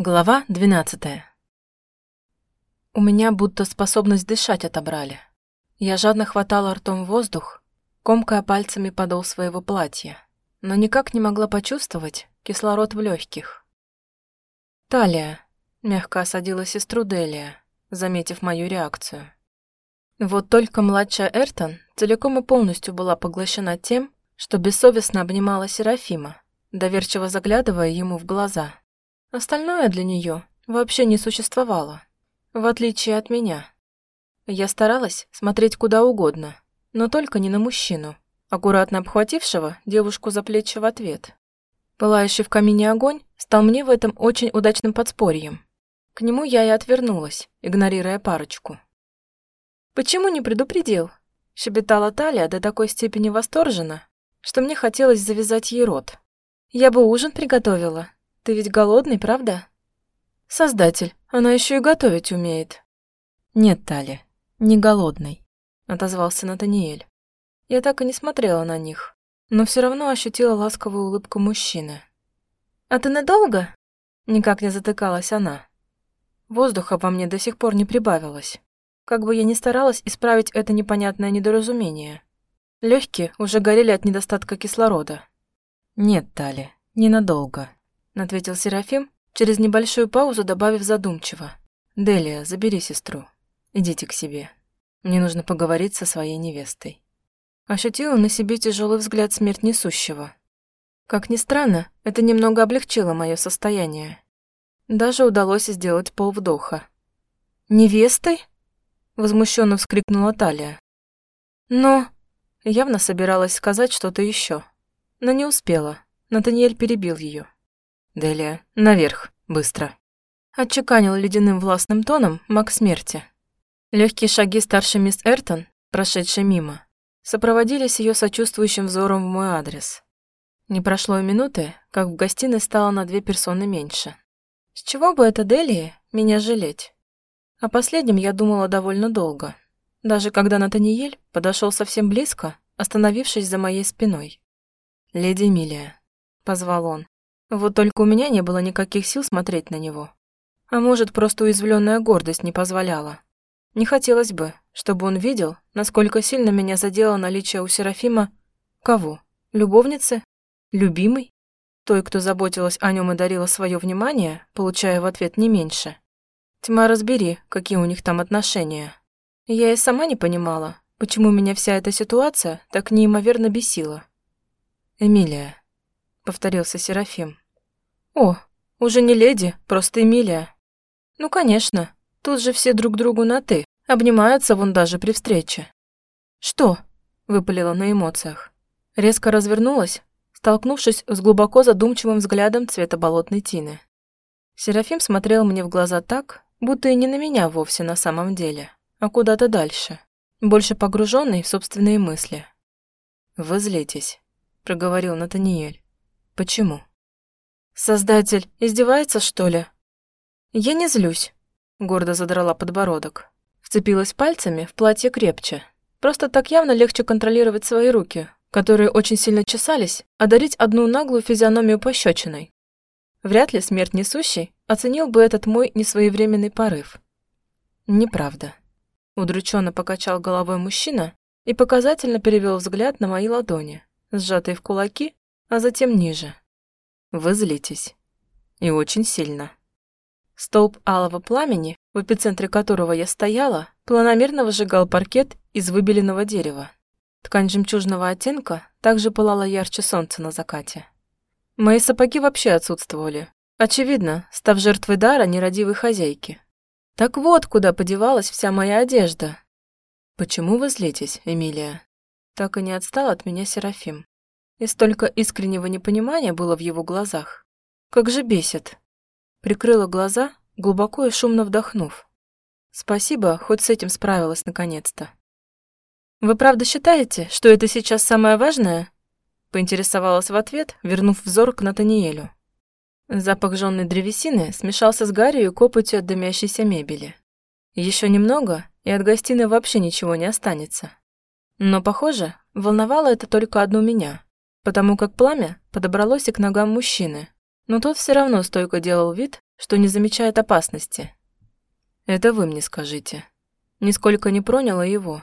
Глава 12 У меня будто способность дышать отобрали. Я жадно хватала ртом воздух, комкая пальцами подол своего платья, но никак не могла почувствовать кислород в легких. «Талия», — мягко осадила сестру Делия, заметив мою реакцию. Вот только младшая Эртон целиком и полностью была поглощена тем, что бессовестно обнимала Серафима, доверчиво заглядывая ему в глаза. Остальное для нее вообще не существовало, в отличие от меня. Я старалась смотреть куда угодно, но только не на мужчину, аккуратно обхватившего девушку за плечи в ответ. Пылающий в камине огонь стал мне в этом очень удачным подспорьем. К нему я и отвернулась, игнорируя парочку. «Почему не предупредил?» – щебетала Талия до такой степени восторженно, что мне хотелось завязать ей рот. «Я бы ужин приготовила, ты ведь голодный, правда? Создатель, она еще и готовить умеет. Нет, Тали, не голодный, отозвался Натаниэль. Я так и не смотрела на них, но все равно ощутила ласковую улыбку мужчины. А ты надолго? Никак не затыкалась она. Воздуха во мне до сих пор не прибавилось. Как бы я ни старалась исправить это непонятное недоразумение. Легкие уже горели от недостатка кислорода. Нет, Тали, ненадолго ответил Серафим, через небольшую паузу добавив задумчиво. «Делия, забери сестру. Идите к себе. Мне нужно поговорить со своей невестой». Ощутила на себе тяжелый взгляд смерть несущего. Как ни странно, это немного облегчило мое состояние. Даже удалось сделать полвдоха. «Невестой?» – возмущенно вскрикнула Талия. «Но...» Явно собиралась сказать что-то еще, но не успела. Натаниэль перебил ее. «Делия, наверх, быстро!» Отчеканил ледяным властным тоном маг смерти. Легкие шаги старшей мисс Эртон, прошедшей мимо, сопроводились ее сочувствующим взором в мой адрес. Не прошло и минуты, как в гостиной стало на две персоны меньше. С чего бы это Делии меня жалеть? О последнем я думала довольно долго. Даже когда Натаниэль подошел совсем близко, остановившись за моей спиной. «Леди Эмилия», — позвал он, вот только у меня не было никаких сил смотреть на него. А может, просто уязвленная гордость не позволяла. Не хотелось бы, чтобы он видел, насколько сильно меня задело наличие у Серафима кого? Любовницы? Любимой? Той, кто заботилась о нем и дарила свое внимание, получая в ответ не меньше. Тьма разбери, какие у них там отношения. Я и сама не понимала, почему меня вся эта ситуация так неимоверно бесила. «Эмилия», — повторился Серафим. «О, уже не леди, просто Эмилия». «Ну, конечно, тут же все друг другу на «ты», обнимаются вон даже при встрече». «Что?» – выпалила на эмоциях. Резко развернулась, столкнувшись с глубоко задумчивым взглядом цвета болотной тины. Серафим смотрел мне в глаза так, будто и не на меня вовсе на самом деле, а куда-то дальше, больше погруженный в собственные мысли. «Вы злитесь», – проговорил Натаниэль. «Почему?» Создатель издевается, что ли? Я не злюсь, гордо задрала подбородок. Вцепилась пальцами в платье крепче. Просто так явно легче контролировать свои руки, которые очень сильно чесались, а дарить одну наглую физиономию пощечиной. Вряд ли смерть несущий оценил бы этот мой несвоевременный порыв. Неправда. Удрученно покачал головой мужчина и показательно перевел взгляд на мои ладони, сжатые в кулаки, а затем ниже. Вы злитесь. И очень сильно. Столб алого пламени, в эпицентре которого я стояла, планомерно выжигал паркет из выбеленного дерева. Ткань жемчужного оттенка также пылала ярче солнца на закате. Мои сапоги вообще отсутствовали. Очевидно, став жертвой дара нерадивой хозяйки. Так вот, куда подевалась вся моя одежда. Почему вы злитесь, Эмилия? Так и не отстал от меня Серафим. И столько искреннего непонимания было в его глазах. Как же бесит. Прикрыла глаза, глубоко и шумно вдохнув. Спасибо, хоть с этим справилась наконец-то. «Вы правда считаете, что это сейчас самое важное?» Поинтересовалась в ответ, вернув взор к Натаниэлю. Запах жжённой древесины смешался с гарью и копотью от дымящейся мебели. Еще немного, и от гостиной вообще ничего не останется. Но, похоже, волновало это только одну меня потому как пламя подобралось и к ногам мужчины, но тот все равно стойко делал вид, что не замечает опасности. Это вы мне скажите. Нисколько не проняла его.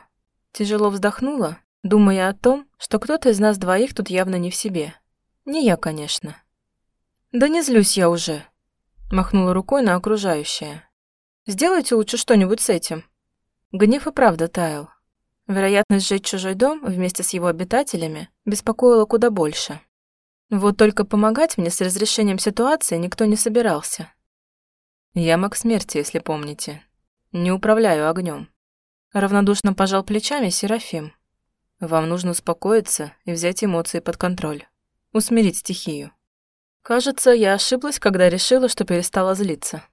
Тяжело вздохнула, думая о том, что кто-то из нас двоих тут явно не в себе. Не я, конечно. «Да не злюсь я уже», — махнула рукой на окружающее. «Сделайте лучше что-нибудь с этим». Гнев и правда таял. Вероятность сжечь чужой дом вместе с его обитателями беспокоила куда больше. Вот только помогать мне с разрешением ситуации никто не собирался. Я маг смерти, если помните. Не управляю огнем. Равнодушно пожал плечами Серафим. Вам нужно успокоиться и взять эмоции под контроль. Усмирить стихию. Кажется, я ошиблась, когда решила, что перестала злиться.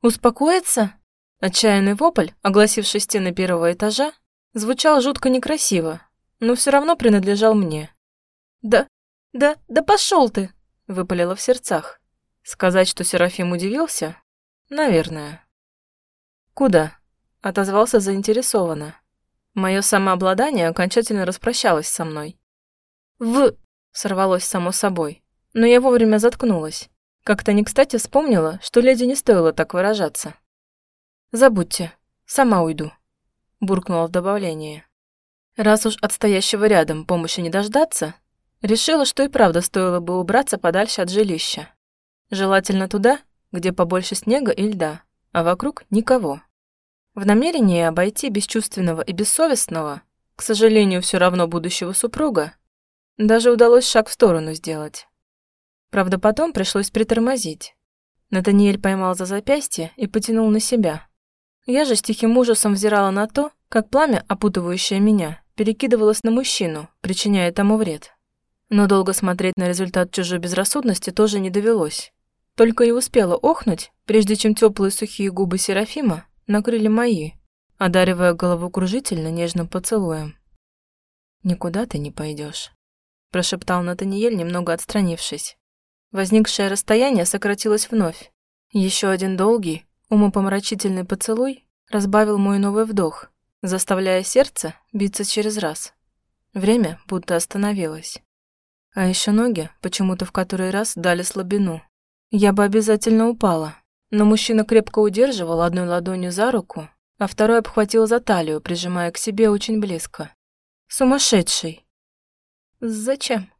«Успокоиться?» Отчаянный вопль, огласивший стены первого этажа, звучал жутко некрасиво, но все равно принадлежал мне. «Да, да, да пошел ты!» — выпалила в сердцах. Сказать, что Серафим удивился? Наверное. «Куда?» — отозвался заинтересованно. Мое самообладание окончательно распрощалось со мной. «В...» — сорвалось само собой, но я вовремя заткнулась. Как-то не кстати вспомнила, что леди не стоило так выражаться. «Забудьте, сама уйду», — буркнула в добавление. Раз уж от стоящего рядом помощи не дождаться, решила, что и правда стоило бы убраться подальше от жилища. Желательно туда, где побольше снега и льда, а вокруг никого. В намерении обойти бесчувственного и бессовестного, к сожалению, все равно будущего супруга, даже удалось шаг в сторону сделать. Правда, потом пришлось притормозить. Натаниэль поймал за запястье и потянул на себя. Я же с тихим ужасом взирала на то, как пламя, опутывающее меня, перекидывалось на мужчину, причиняя тому вред. Но долго смотреть на результат чужой безрассудности тоже не довелось. Только и успела охнуть, прежде чем теплые сухие губы Серафима накрыли мои, одаривая головокружительно нежным поцелуем. «Никуда ты не пойдешь, прошептал Натаниэль, немного отстранившись. Возникшее расстояние сократилось вновь. Еще один долгий, умопомрачительный поцелуй разбавил мой новый вдох, заставляя сердце биться через раз. Время будто остановилось. А еще ноги почему-то в который раз дали слабину. Я бы обязательно упала, но мужчина крепко удерживал одной ладонью за руку, а второй обхватил за талию, прижимая к себе очень близко. «Сумасшедший!» «Зачем?»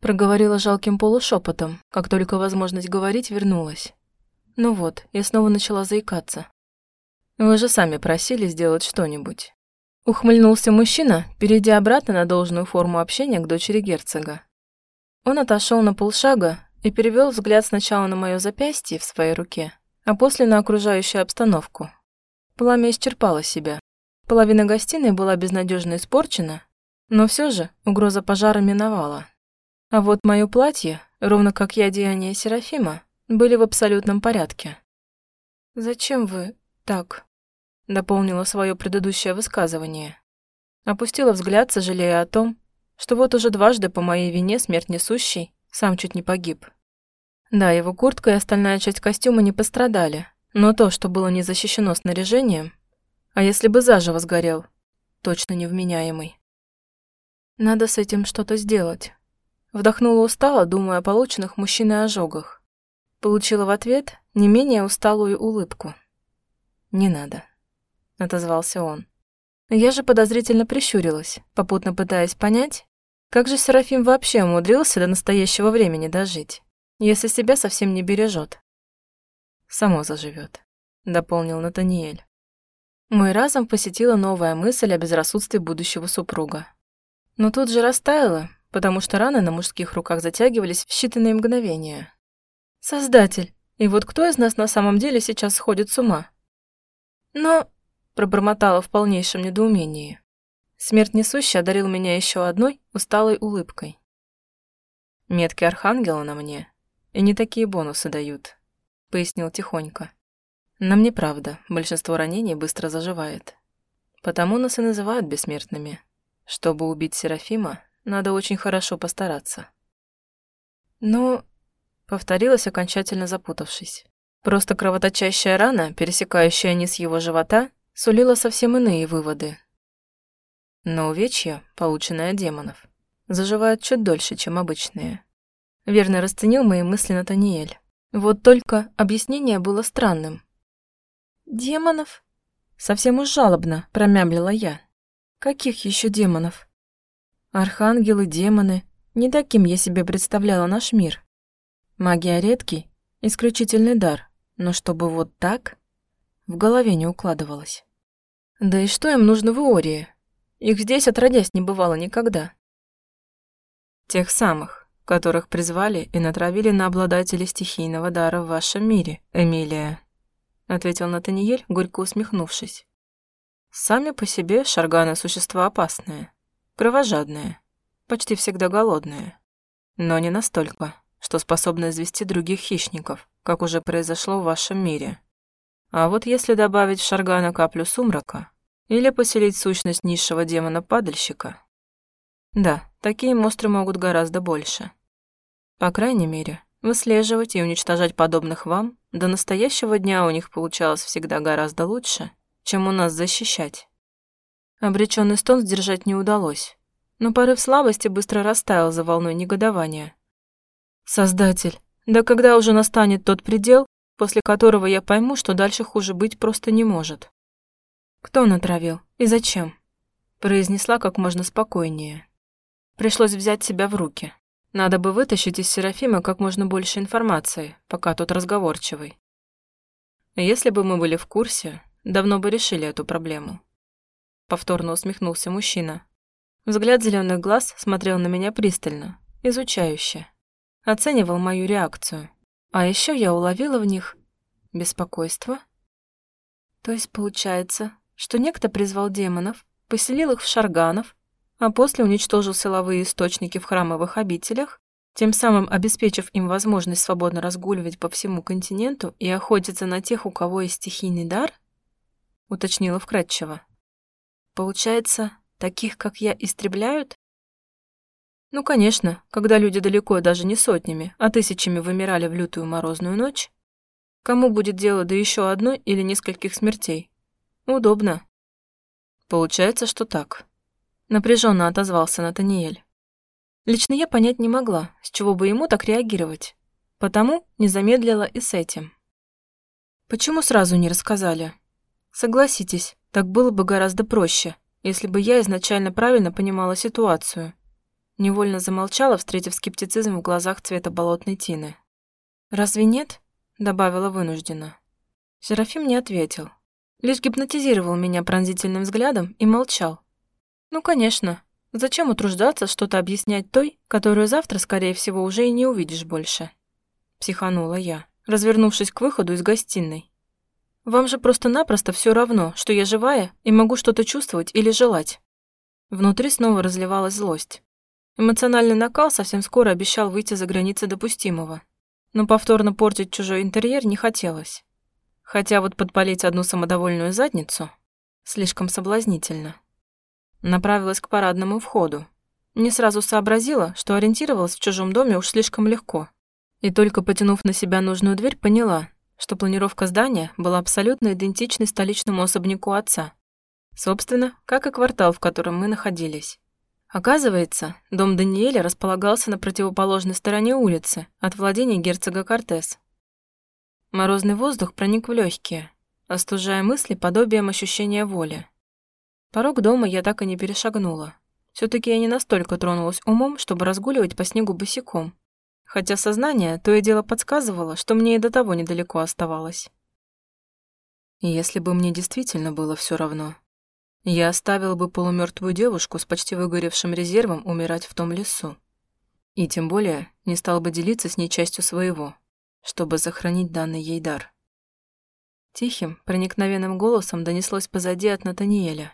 Проговорила жалким полушепотом, как только возможность говорить вернулась. Ну вот, я снова начала заикаться. «Вы же сами просили сделать что-нибудь». Ухмыльнулся мужчина, перейдя обратно на должную форму общения к дочери герцога. Он отошел на полшага и перевел взгляд сначала на мое запястье в своей руке, а после на окружающую обстановку. Пламя исчерпало себя. Половина гостиной была безнадежно испорчена, но все же угроза пожара миновала. А вот мое платье, ровно как и одеяние Серафима, были в абсолютном порядке. «Зачем вы так?» — дополнила свое предыдущее высказывание. Опустила взгляд, сожалея о том, что вот уже дважды по моей вине смерть несущий сам чуть не погиб. Да, его куртка и остальная часть костюма не пострадали, но то, что было не защищено снаряжением, а если бы заживо сгорел, точно невменяемый. Надо с этим что-то сделать. Вдохнула устало, думая о полученных мужчиной ожогах. Получила в ответ не менее усталую улыбку. «Не надо», — отозвался он. Я же подозрительно прищурилась, попутно пытаясь понять, как же Серафим вообще умудрился до настоящего времени дожить если себя совсем не бережет. Само заживет, дополнил Натаниэль. Мой разум посетила новая мысль о безрассудстве будущего супруга. Но тут же растаяла, потому что раны на мужских руках затягивались в считанные мгновения. Создатель, и вот кто из нас на самом деле сейчас сходит с ума? Но... Пробормотала в полнейшем недоумении. Смерть несущий одарил меня еще одной усталой улыбкой. Метки архангела на мне и не такие бонусы дают», — пояснил тихонько. «На мне правда, большинство ранений быстро заживает. Потому нас и называют бессмертными. Чтобы убить Серафима, надо очень хорошо постараться». «Ну...» — повторилась, окончательно запутавшись. Просто кровоточащая рана, пересекающая низ его живота, сулила совсем иные выводы. Но увечья, полученные демонов, заживают чуть дольше, чем обычные. Верно расценил мои мысли Натаниэль. Вот только объяснение было странным. «Демонов?» Совсем уж жалобно промямлила я. «Каких еще демонов?» «Архангелы, демоны. Не таким я себе представляла наш мир. Магия редкий, исключительный дар, но чтобы вот так...» В голове не укладывалось. Да и что им нужно в Иории? Их здесь отродясь не бывало никогда. Тех самых, которых призвали и натравили на обладателей стихийного дара в вашем мире, Эмилия, ответил Натаниэль, горько усмехнувшись. Сами по себе шарганы существа опасные, кровожадные, почти всегда голодные, но не настолько, что способны извести других хищников, как уже произошло в вашем мире. А вот если добавить в шаргана каплю сумрака или поселить сущность низшего демона-падальщика, да, такие монстры могут гораздо больше. По крайней мере, выслеживать и уничтожать подобных вам до настоящего дня у них получалось всегда гораздо лучше, чем у нас защищать. Обреченный стон сдержать не удалось, но порыв слабости быстро растаял за волной негодования. «Создатель, да когда уже настанет тот предел, после которого я пойму, что дальше хуже быть просто не может?» «Кто натравил и зачем?» произнесла как можно спокойнее. Пришлось взять себя в руки. Надо бы вытащить из Серафима как можно больше информации, пока тот разговорчивый. Если бы мы были в курсе, давно бы решили эту проблему. Повторно усмехнулся мужчина. Взгляд зеленых глаз смотрел на меня пристально, изучающе. Оценивал мою реакцию. А еще я уловила в них беспокойство. То есть получается, что некто призвал демонов, поселил их в шарганов, а после уничтожил силовые источники в храмовых обителях, тем самым обеспечив им возможность свободно разгуливать по всему континенту и охотиться на тех, у кого есть стихийный дар? Уточнила вкратчиво. Получается, таких, как я, истребляют? Ну, конечно, когда люди далеко даже не сотнями, а тысячами вымирали в лютую морозную ночь, кому будет дело до еще одной или нескольких смертей? Удобно. Получается, что так напряженно отозвался Натаниэль. Лично я понять не могла, с чего бы ему так реагировать, потому не замедлила и с этим. Почему сразу не рассказали? Согласитесь, так было бы гораздо проще, если бы я изначально правильно понимала ситуацию. Невольно замолчала, встретив скептицизм в глазах цвета болотной тины. «Разве нет?» – добавила вынужденно. Серафим не ответил. Лишь гипнотизировал меня пронзительным взглядом и молчал, ну, конечно. Зачем утруждаться что-то объяснять той, которую завтра, скорее всего, уже и не увидишь больше? Психанула я, развернувшись к выходу из гостиной. Вам же просто-напросто все равно, что я живая и могу что-то чувствовать или желать. Внутри снова разливалась злость. Эмоциональный накал совсем скоро обещал выйти за границы допустимого. Но повторно портить чужой интерьер не хотелось. Хотя вот подпалить одну самодовольную задницу слишком соблазнительно. Направилась к парадному входу. Не сразу сообразила, что ориентировалась в чужом доме уж слишком легко. И только потянув на себя нужную дверь, поняла, что планировка здания была абсолютно идентичной столичному особняку отца. Собственно, как и квартал, в котором мы находились. Оказывается, дом Даниэля располагался на противоположной стороне улицы от владения герцога Кортес. Морозный воздух проник в легкие, остужая мысли подобием ощущения воли. Порог дома я так и не перешагнула. все таки я не настолько тронулась умом, чтобы разгуливать по снегу босиком. Хотя сознание то и дело подсказывало, что мне и до того недалеко оставалось. если бы мне действительно было все равно, я оставила бы полумертвую девушку с почти выгоревшим резервом умирать в том лесу. И тем более не стал бы делиться с ней частью своего, чтобы сохранить данный ей дар. Тихим, проникновенным голосом донеслось позади от Натаниэля.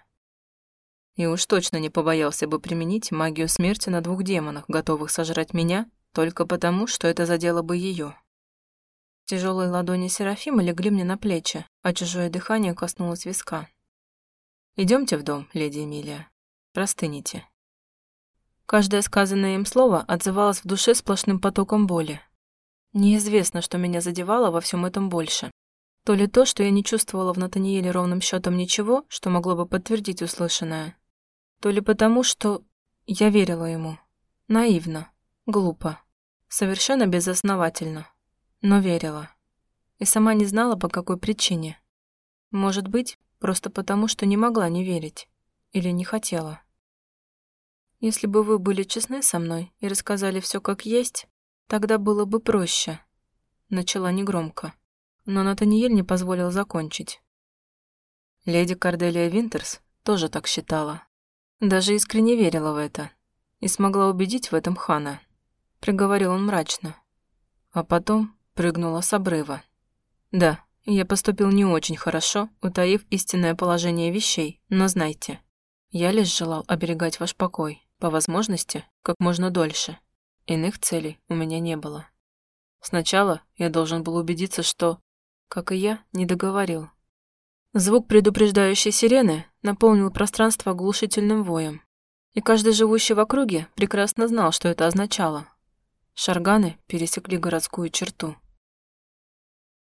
И уж точно не побоялся бы применить магию смерти на двух демонах, готовых сожрать меня, только потому, что это задело бы ее. Тяжелые ладони Серафима легли мне на плечи, а чужое дыхание коснулось виска. Идемте в дом, леди Эмилия. Простыните. Каждое сказанное им слово отзывалось в душе сплошным потоком боли. Неизвестно, что меня задевало во всем этом больше. То ли то, что я не чувствовала в Натаниэле ровным счетом ничего, что могло бы подтвердить услышанное, то ли потому, что я верила ему. Наивно, глупо, совершенно безосновательно. но верила. И сама не знала, по какой причине. Может быть, просто потому, что не могла не верить. Или не хотела. Если бы вы были честны со мной и рассказали все как есть, тогда было бы проще. Начала негромко. Но Натаниэль не позволил закончить. Леди Корделия Винтерс тоже так считала. Даже искренне верила в это. И смогла убедить в этом Хана. Приговорил он мрачно. А потом прыгнула с обрыва. Да, я поступил не очень хорошо, утаив истинное положение вещей, но знайте, я лишь желал оберегать ваш покой, по возможности, как можно дольше. Иных целей у меня не было. Сначала я должен был убедиться, что, как и я, не договорил. Звук предупреждающей сирены наполнил пространство оглушительным воем. И каждый живущий в округе прекрасно знал, что это означало. Шарганы пересекли городскую черту.